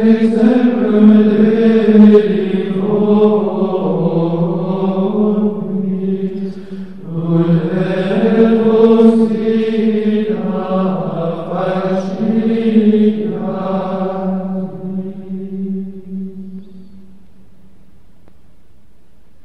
Eis